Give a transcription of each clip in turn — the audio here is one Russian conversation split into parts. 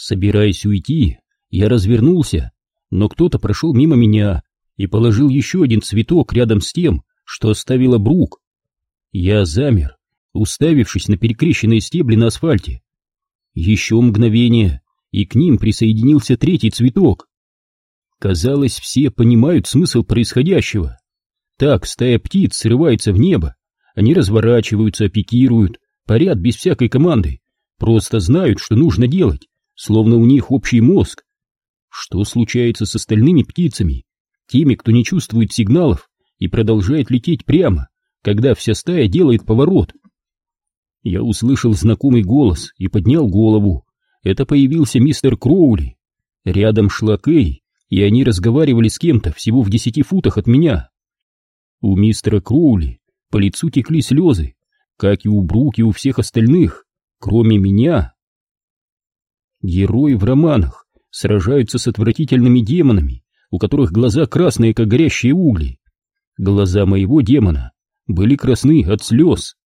Собираясь уйти, я развернулся, но кто-то прошел мимо меня и положил еще один цветок рядом с тем, что оставила Брук. Я замер, уставившись на перекрещенные стебли на асфальте. Еще мгновение, и к ним присоединился третий цветок. Казалось, все понимают смысл происходящего. Так стая птиц срывается в небо, они разворачиваются, пикируют, парят без всякой команды, просто знают, что нужно делать, словно у них общий мозг. Что случается с остальными птицами, теми, кто не чувствует сигналов и продолжает лететь прямо, когда вся стая делает поворот? Я услышал знакомый голос и поднял голову. Это появился мистер Кроули. Рядом шла Кей, и они разговаривали с кем-то всего в десяти футах от меня. У мистера Кроули по лицу текли слезы, как и у Брук и у всех остальных, кроме меня. Герои в романах сражаются с отвратительными демонами, у которых глаза красные, как горящие угли. Глаза моего демона были красны от слез.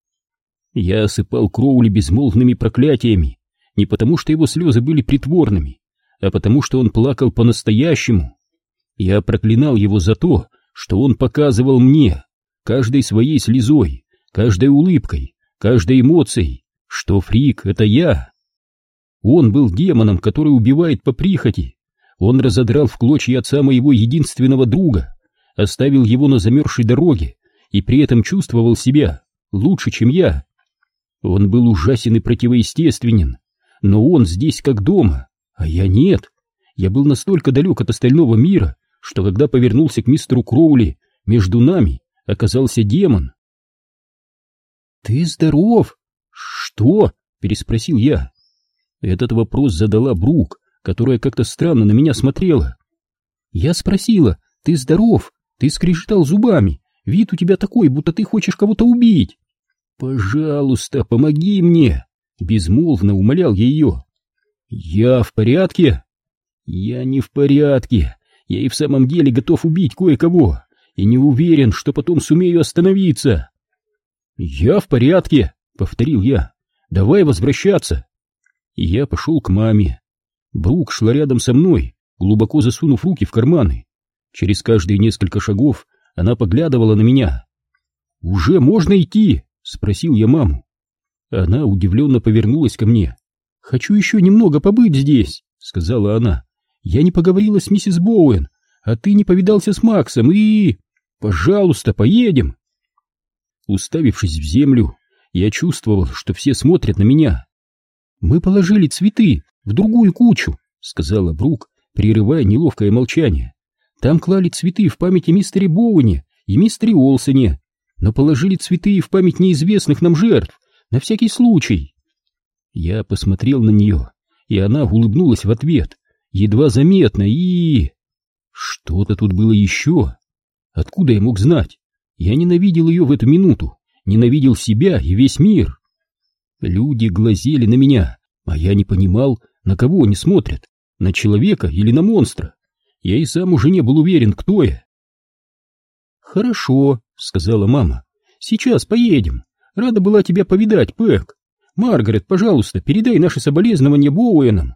Я осыпал Кроули безмолвными проклятиями, не потому что его слезы были притворными, а потому что он плакал по-настоящему. Я проклинал его за то, что он показывал мне, каждой своей слезой, каждой улыбкой, каждой эмоцией, что Фрик — это я. Он был демоном, который убивает по прихоти. Он разодрал в клочья отца моего единственного друга, оставил его на замерзшей дороге и при этом чувствовал себя лучше, чем я. Он был ужасен и противоестественен, но он здесь как дома, а я нет. Я был настолько далек от остального мира, что когда повернулся к мистеру Кроули, между нами оказался демон. «Ты здоров?» «Что?» — переспросил я. Этот вопрос задала Брук, которая как-то странно на меня смотрела. Я спросила, «Ты здоров?» Ты скрежетал зубами. Вид у тебя такой, будто ты хочешь кого-то убить. «Пожалуйста, помоги мне!» — безмолвно умолял я ее. «Я в порядке?» «Я не в порядке. Я и в самом деле готов убить кое-кого, и не уверен, что потом сумею остановиться». «Я в порядке», — повторил я. «Давай возвращаться». И я пошел к маме. Брук шла рядом со мной, глубоко засунув руки в карманы. Через каждые несколько шагов она поглядывала на меня. «Уже можно идти?» — спросил я маму. Она удивленно повернулась ко мне. «Хочу еще немного побыть здесь», — сказала она. «Я не поговорила с миссис Боуэн, а ты не повидался с Максом и... Пожалуйста, поедем!» Уставившись в землю, я чувствовал, что все смотрят на меня. «Мы положили цветы в другую кучу», — сказала Брук, прерывая неловкое молчание. «Там клали цветы в память о мистере Боуэне и мистере Олсоне, но положили цветы в память неизвестных нам жертв, на всякий случай. Я посмотрел на нее, и она улыбнулась в ответ, едва заметно, и... Что-то тут было еще. Откуда я мог знать? Я ненавидел ее в эту минуту, ненавидел себя и весь мир. Люди глазели на меня, а я не понимал, на кого они смотрят, на человека или на монстра. Я и сам уже не был уверен, кто я. «Хорошо», — сказала мама. «Сейчас поедем. Рада была тебя повидать, Пэк. Маргарет, пожалуйста, передай наши соболезнования Боуэнам».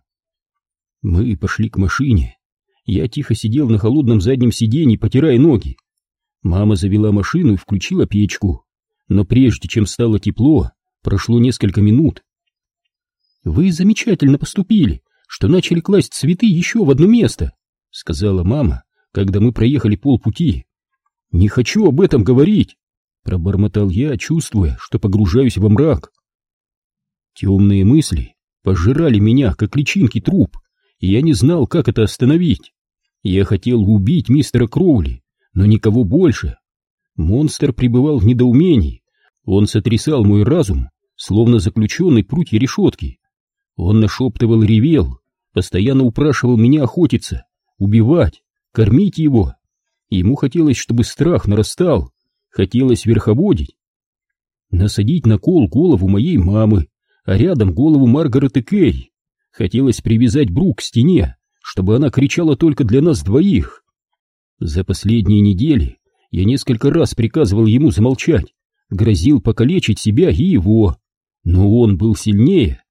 Мы пошли к машине. Я тихо сидел на холодном заднем сиденье, потирая ноги. Мама завела машину и включила печку. Но прежде чем стало тепло, прошло несколько минут. «Вы замечательно поступили, что начали класть цветы еще в одно место», — сказала мама, когда мы проехали полпути. «Не хочу об этом говорить!» — пробормотал я, чувствуя, что погружаюсь во мрак. Темные мысли пожирали меня, как личинки труп, и я не знал, как это остановить. Я хотел убить мистера Кроули, но никого больше. Монстр пребывал в недоумении. Он сотрясал мой разум, словно заключенный прутья решетки. Он нашептывал ревел, постоянно упрашивал меня охотиться, убивать, кормить его. Ему хотелось, чтобы страх нарастал, хотелось верховодить. Насадить на кол голову моей мамы, а рядом голову Маргарет и Кей. Хотелось привязать Брук к стене, чтобы она кричала только для нас двоих. За последние недели я несколько раз приказывал ему замолчать, грозил покалечить себя и его. Но он был сильнее.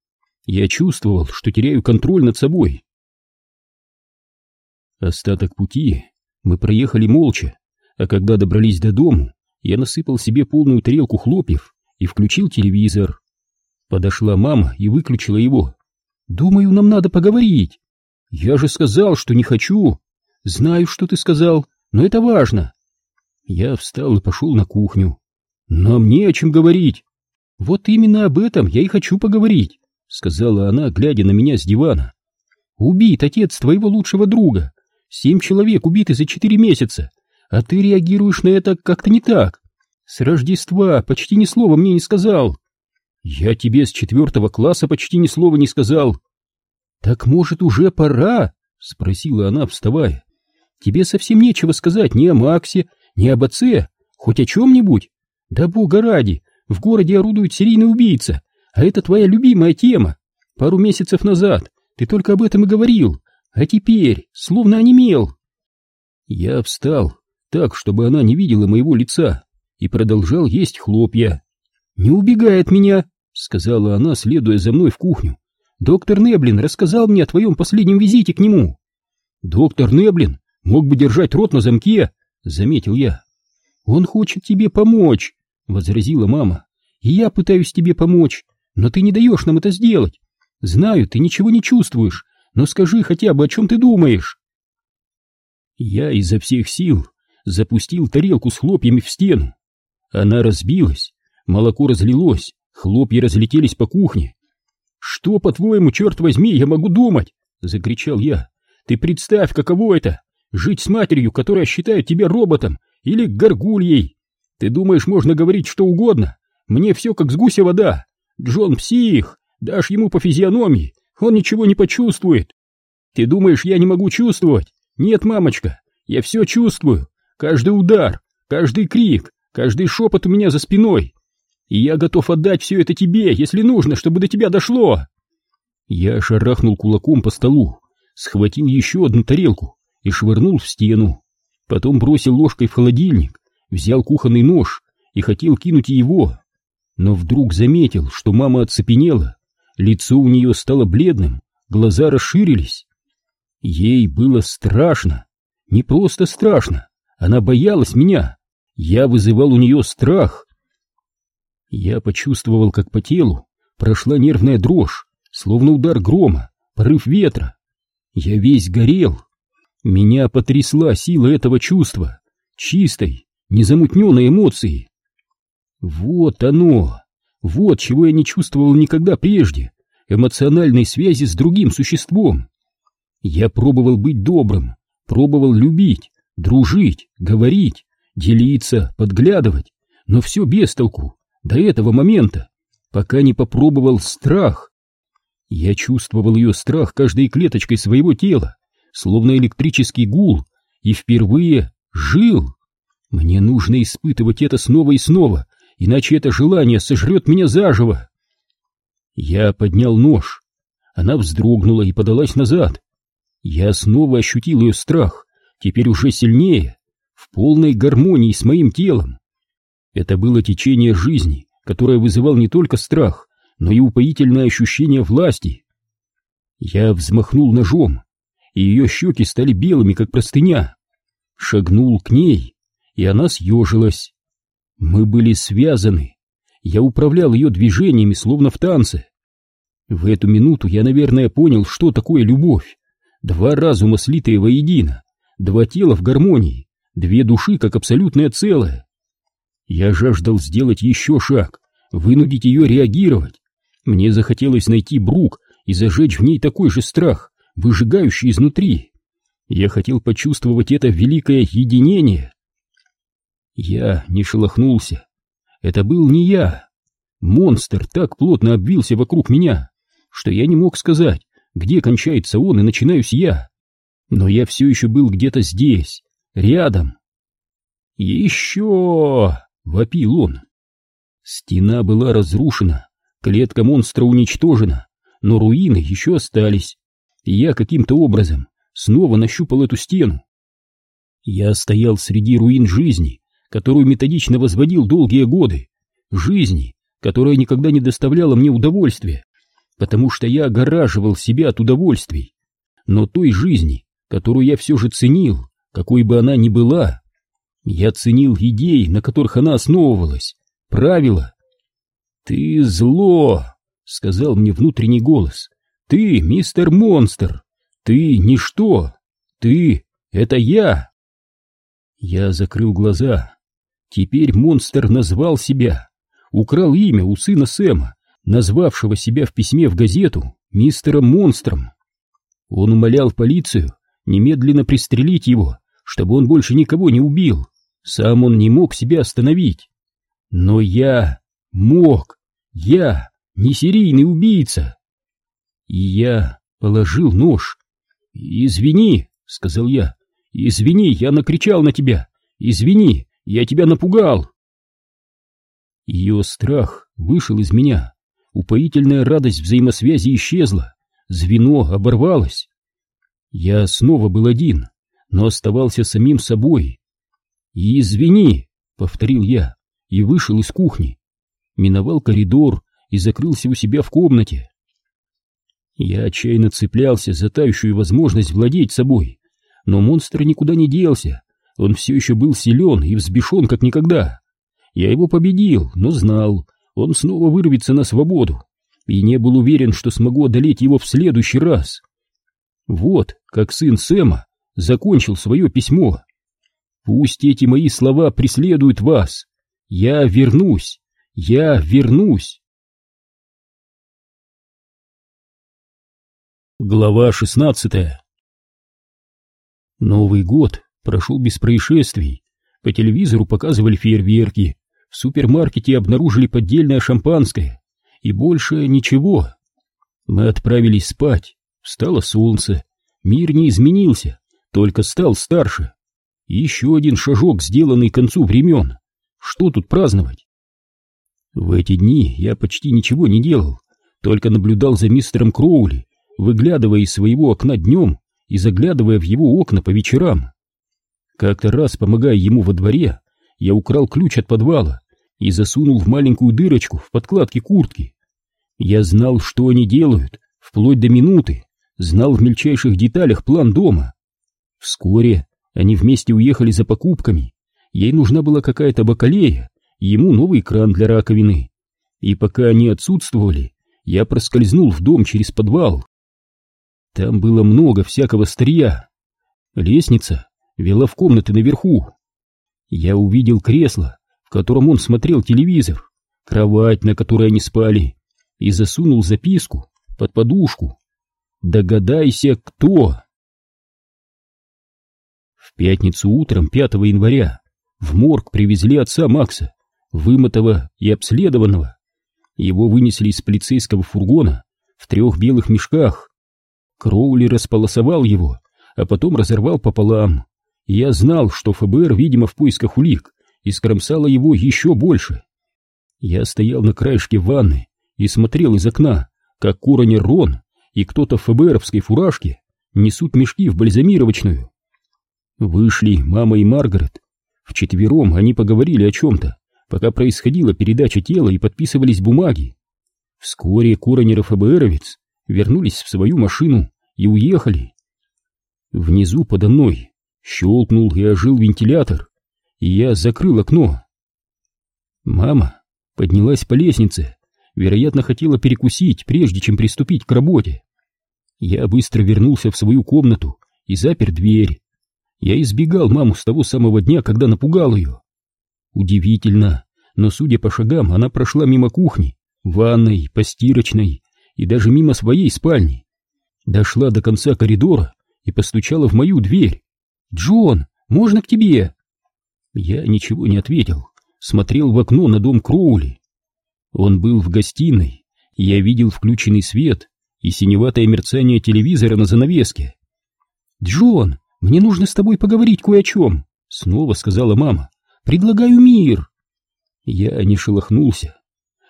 Я чувствовал, что теряю контроль над собой. Остаток пути мы проехали молча, а когда добрались до дому, я насыпал себе полную тарелку хлопьев и включил телевизор. Подошла мама и выключила его. «Думаю, нам надо поговорить». «Я же сказал, что не хочу». «Знаю, что ты сказал, но это важно». Я встал и пошел на кухню. «Нам не о чем говорить». «Вот именно об этом я и хочу поговорить», — сказала она, глядя на меня с дивана. «Убит отец твоего лучшего друга. Семь человек убиты за четыре месяца, а ты реагируешь на это как-то не так. С Рождества почти ни слова мне не сказал. Я тебе с четвертого класса почти ни слова не сказал. Так может уже пора? Спросила она, вставая. Тебе совсем нечего сказать ни о Максе, ни об отце, хоть о чем-нибудь. Да бога ради, в городе орудует серийный убийца, а это твоя любимая тема. Пару месяцев назад ты только об этом и говорил, а теперь словно онемел. Я встал так, чтобы она не видела моего лица, и продолжал есть хлопья. «Не убегай от меня», — сказала она, следуя за мной в кухню. «Доктор Неблин рассказал мне о твоем последнем визите к нему». «Доктор Неблин мог бы держать рот на замке», — заметил я. «Он хочет тебе помочь», — возразила мама. «И я пытаюсь тебе помочь, но ты не даешь нам это сделать. Знаю, ты ничего не чувствуешь, но скажи хотя бы, о чем ты думаешь». Я изо всех сил запустил тарелку с хлопьями в стену. Она разбилась, молоко разлилось, хлопья разлетелись по кухне. «Что, по-твоему, черт возьми, я могу думать?» — закричал я. «Ты представь, каково это — жить с матерью, которая считает тебя роботом или горгульей. Ты думаешь, можно говорить что угодно? Мне все как с гуся вода. Джон псих, дашь ему по физиономии, он ничего не почувствует. Ты думаешь, я не могу чувствовать? Нет, мамочка, я все чувствую. Каждый удар, каждый крик, каждый шепот у меня за спиной. И я готов отдать все это тебе, если нужно, чтобы до тебя дошло. Я шарахнул кулаком по столу, схватил еще одну тарелку и швырнул в стену. Потом бросил ложкой в холодильник, взял кухонный нож и хотел кинуть его. Но вдруг заметил, что мама оцепенела, лицо у нее стало бледным, глаза расширились. Ей было страшно, не просто страшно, она боялась меня. Я вызывал у нее страх. Я почувствовал, как по телу прошла нервная дрожь, словно удар грома, порыв ветра. Я весь горел. Меня потрясла сила этого чувства, чистой, незамутненной эмоции. Вот оно, вот чего я не чувствовал никогда прежде, эмоциональной связи с другим существом. Я пробовал быть добрым, пробовал любить, дружить, говорить, делиться, подглядывать, но все без толку, до этого момента, пока не попробовал страх. Я чувствовал ее страх каждой клеточкой своего тела, словно электрический гул, и впервые жил. Мне нужно испытывать это снова и снова, иначе это желание сожрет меня заживо. Я поднял нож. Она вздрогнула и подалась назад. Я снова ощутил ее страх, теперь уже сильнее, в полной гармонии с моим телом. Это было течение жизни, которое вызывал не только страх, но и упоительное ощущение власти. Я взмахнул ножом, и ее щеки стали белыми, как простыня. Шагнул к ней, и она съежилась. Мы были связаны. Я управлял ее движениями, словно в танце. В эту минуту я, наверное, понял, что такое любовь. Два разума, слитые воедино, два тела в гармонии, две души как абсолютное целое. Я жаждал сделать еще шаг, вынудить ее реагировать. Мне захотелось найти Брук и зажечь в ней такой же страх, выжигающий изнутри. Я хотел почувствовать это великое единение. Я не шелохнулся. Это был не я. Монстр так плотно обвился вокруг меня, что я не мог сказать, где кончается он и начинаюсь я но я все еще был где-то здесь, рядом. «Еще!» — вопил он. Стена была разрушена, клетка монстра уничтожена, но руины еще остались, и я каким-то образом снова нащупал эту стену. Я стоял среди руин жизни, которую методично возводил долгие годы, жизни, которая никогда не доставляла мне удовольствия, потому что я огораживал себя от удовольствий, но той жизни, которую я все же ценил, какой бы она ни была, я ценил идеи, на которых она основывалась, правила. «Ты зло!» — сказал мне внутренний голос. «Ты, мистер Монстр! Ты ничто! Ты — это я!» Я закрыл глаза. Теперь монстр назвал себя, украл имя у сына Сэма, назвавшего себя в письме в газету мистером Монстром. Он умолял полицию немедленно пристрелить его, чтобы он больше никого не убил. Сам он не мог себя остановить. Но я мог. Я не серийный убийца. И я положил нож. «Извини», — сказал я, — «извини, я накричал на тебя. Извини, я тебя напугал». Ее страх вышел из меня. Упоительная радость взаимосвязи исчезла. Звено оборвалось. Я снова был один, но оставался самим собой. «Извини», — повторил я, и вышел из кухни. Миновал коридор и закрылся у себя в комнате. Я отчаянно цеплялся за тающую возможность владеть собой, но монстр никуда не делся, он все еще был силен и взбешен как никогда. Я его победил, но знал, он снова вырвется на свободу, и не был уверен, что смогу одолеть его в следующий раз. Вот как сын Сэма закончил свое письмо. Пусть эти мои слова преследуют вас. Я вернусь, я вернусь. Глава шестнадцатая Новый год прошел без происшествий. По телевизору показывали фейерверки, в супермаркете обнаружили поддельное шампанское, и больше ничего. Мы отправились спать, встало солнце, мир не изменился, только стал старше. еще один шажок, сделанный к концу времен. Что тут праздновать? В эти дни я почти ничего не делал, только наблюдал за мистером Кроули, выглядывая из своего окна днем и заглядывая в его окна по вечерам. Как-то раз, помогая ему во дворе, я украл ключ от подвала и засунул в маленькую дырочку в подкладке куртки. Я знал, что они делают, вплоть до минуты, знал в мельчайших деталях план дома. Вскоре они вместе уехали за покупками. Ей нужна была какая-то бакалея, ему новый кран для раковины. И пока они отсутствовали, я проскользнул в дом через подвал. Там было много всякого старья. Лестница вела в комнаты наверху. Я увидел кресло, в котором он смотрел телевизор, кровать, на которой они спали, и засунул записку под подушку. Догадайся, кто? В пятницу утром 5 января в морг привезли отца Макса, вымытого и обследованного. Его вынесли из полицейского фургона в трех белых мешках. Кроули располосовал его, а потом разорвал пополам. Я знал, что ФБР, видимо, в поисках улик, и скромсала его еще больше. Я стоял на краешке ванны и смотрел из окна, как коронер Рон и кто-то в ФБРовской фуражке несут мешки в бальзамировочную. Вышли мама и Маргарет. Вчетвером они поговорили о чем-то, пока происходила передача тела и подписывались бумаги. Вскоре коронер и ФБРовец вернулись в свою машину и уехали. Внизу подо мной щелкнул и ожил вентилятор, и я закрыл окно. Мама поднялась по лестнице, вероятно, хотела перекусить, прежде чем приступить к работе. Я быстро вернулся в свою комнату и запер дверь. Я избегал маму с того самого дня, когда напугал ее. Удивительно, но, судя по шагам, она прошла мимо кухни, ванной, постирочной и даже мимо своей спальни. Дошла до конца коридора и постучала в мою дверь. «Джон, можно к тебе?» Я ничего не ответил, смотрел в окно на дом Кроули. Он был в гостиной, я видел включенный свет и синеватое мерцание телевизора на занавеске. «Джон, мне нужно с тобой поговорить кое о чем», — снова сказала мама. «Предлагаю мир». Я не шелохнулся.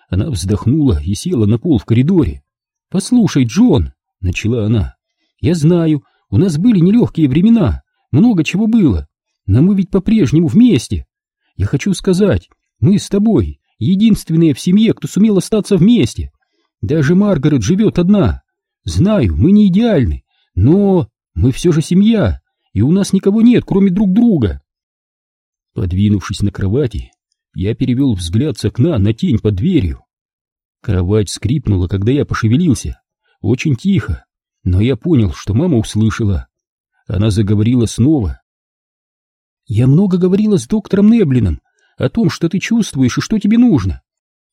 Она вздохнула и села на пол в коридоре. «Послушай, Джон», — начала она, — «я знаю, у нас были нелегкие времена, много чего было, но мы ведь по-прежнему вместе. Я хочу сказать, мы с тобой единственные в семье, кто сумел остаться вместе. Даже Маргарет живет одна. Знаю, мы не идеальны, но мы все же семья, и у нас никого нет, кроме друг друга. Подвинувшись на кровати, я перевел взгляд с окна на тень под дверью. Кровать скрипнула, когда я пошевелился. Очень тихо, но я понял, что мама услышала. Она заговорила снова. «Я много говорила с доктором Неблином о том, что ты чувствуешь и что тебе нужно.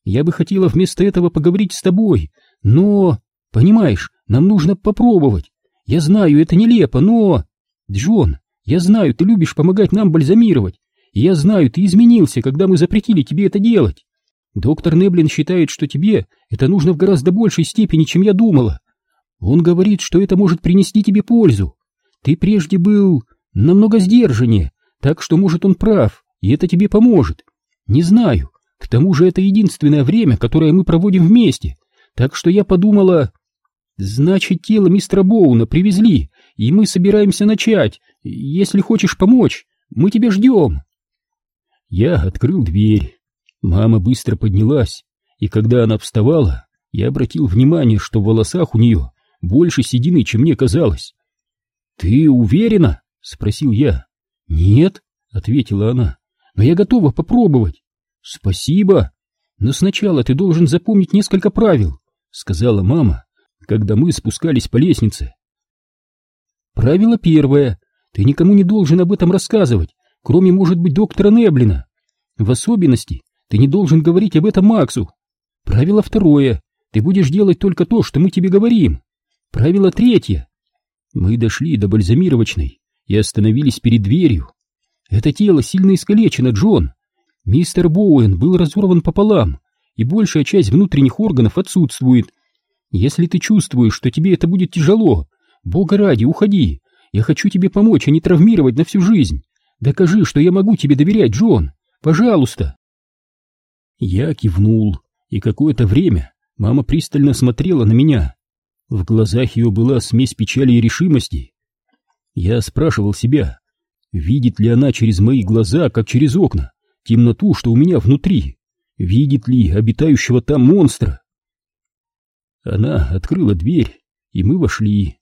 Я бы хотела вместо этого поговорить с тобой, но... Понимаешь, нам нужно попробовать. Я знаю, это нелепо, но... Джон, я знаю, ты любишь помогать нам бальзамировать. И я знаю, ты изменился, когда мы запретили тебе это делать. Доктор Неблин считает, что тебе это нужно в гораздо большей степени, чем я думала. Он говорит, что это может принести тебе пользу. Ты прежде был намного сдержаннее, так что, может, он прав, и это тебе поможет. Не знаю. К тому же это единственное время, которое мы проводим вместе. Так что я подумала... Значит, тело мистера Боуна привезли, и мы собираемся начать. Если хочешь помочь, мы тебя ждем. Я открыл дверь. Мама быстро поднялась, и когда она вставала, я обратил внимание, что в волосах у нее больше седины, чем мне казалось. «Ты уверена?» — спросил я. «Нет», — ответила она, — «но я готова попробовать». «Спасибо, но сначала ты должен запомнить несколько правил», — сказала мама, когда мы спускались по лестнице. «Правило первое. Ты никому не должен об этом рассказывать, кроме, может быть, доктора Неблина. В особенности, ты не должен говорить об этом Максу. Правило второе. Ты будешь делать только то, что мы тебе говорим. Правило третье. Мы дошли до бальзамировочной и остановились перед дверью. Это тело сильно искалечено, Джон. Мистер Боуэн был разорван пополам, и большая часть внутренних органов отсутствует. Если ты чувствуешь, что тебе это будет тяжело, бога ради, уходи. Я хочу тебе помочь, а не травмировать на всю жизнь. Докажи, что я могу тебе доверять, Джон. Пожалуйста. Я кивнул, и какое-то время мама пристально смотрела на меня. В глазах ее была смесь печали и решимости. Я спрашивал себя, видит ли она через мои глаза, как через окна, темноту, что у меня внутри, видит ли обитающего там монстра. Она открыла дверь, и мы вошли.